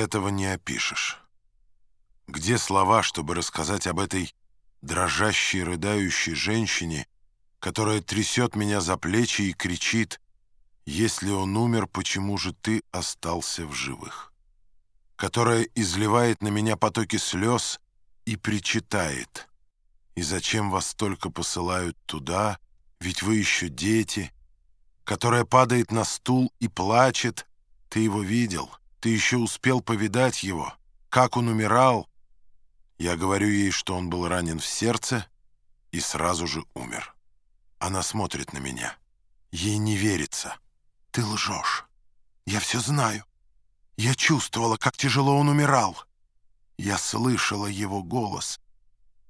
Этого не опишешь. Где слова, чтобы рассказать об этой дрожащей, рыдающей женщине, которая трясет меня за плечи и кричит, «Если он умер, почему же ты остался в живых?» Которая изливает на меня потоки слез и причитает, «И зачем вас только посылают туда, ведь вы еще дети?» Которая падает на стул и плачет, «Ты его видел, ты еще успел повидать его, как он умирал?» Я говорю ей, что он был ранен в сердце и сразу же умер. Она смотрит на меня. Ей не верится. «Ты лжешь. Я все знаю. Я чувствовала, как тяжело он умирал. Я слышала его голос.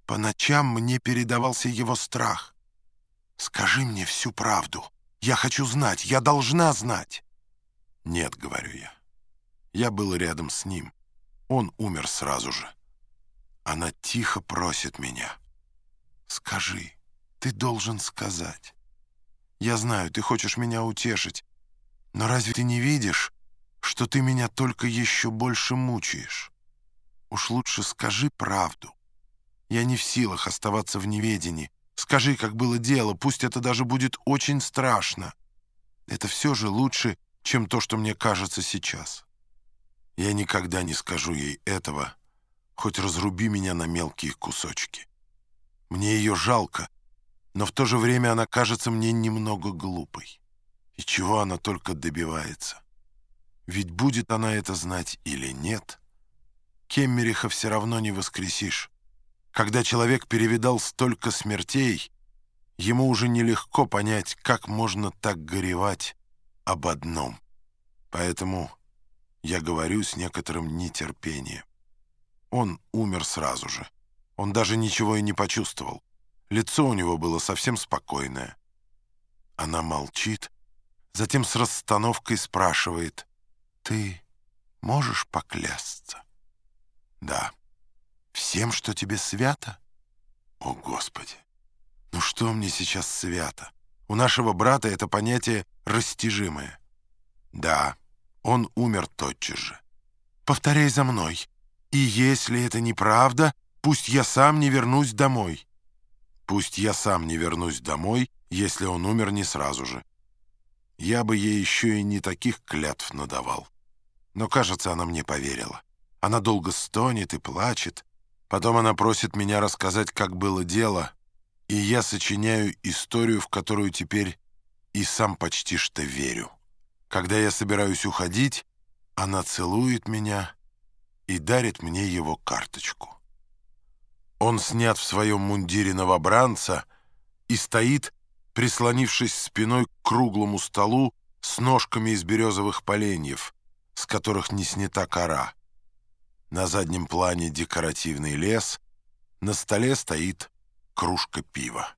По ночам мне передавался его страх. Скажи мне всю правду. Я хочу знать. Я должна знать». «Нет», — говорю я. Я был рядом с ним. Он умер сразу же. Она тихо просит меня. «Скажи, ты должен сказать. Я знаю, ты хочешь меня утешить, но разве ты не видишь, что ты меня только еще больше мучаешь? Уж лучше скажи правду. Я не в силах оставаться в неведении. Скажи, как было дело, пусть это даже будет очень страшно. Это все же лучше, чем то, что мне кажется сейчас. Я никогда не скажу ей этого, хоть разруби меня на мелкие кусочки. Мне ее жалко, но в то же время она кажется мне немного глупой. И чего она только добивается? Ведь будет она это знать или нет, Кеммериха все равно не воскресишь. Когда человек перевидал столько смертей, ему уже нелегко понять, как можно так горевать об одном. Поэтому я говорю с некоторым нетерпением. Он умер сразу же. Он даже ничего и не почувствовал. Лицо у него было совсем спокойное. Она молчит, затем с расстановкой спрашивает, «Ты можешь поклясться?» «Да». «Всем, что тебе свято?» «О, Господи! Ну что мне сейчас свято? У нашего брата это понятие растяжимое». «Да, он умер тотчас же». «Повторяй за мной. И если это неправда, пусть я сам не вернусь домой». «Пусть я сам не вернусь домой, если он умер не сразу же». Я бы ей еще и не таких клятв надавал. Но, кажется, она мне поверила. Она долго стонет и плачет. Потом она просит меня рассказать, как было дело, и я сочиняю историю, в которую теперь и сам почти что верю. Когда я собираюсь уходить, она целует меня и дарит мне его карточку. Он снят в своем мундире новобранца и стоит, прислонившись спиной к круглому столу с ножками из березовых поленьев, с которых не снята кора. На заднем плане декоративный лес, на столе стоит кружка пива.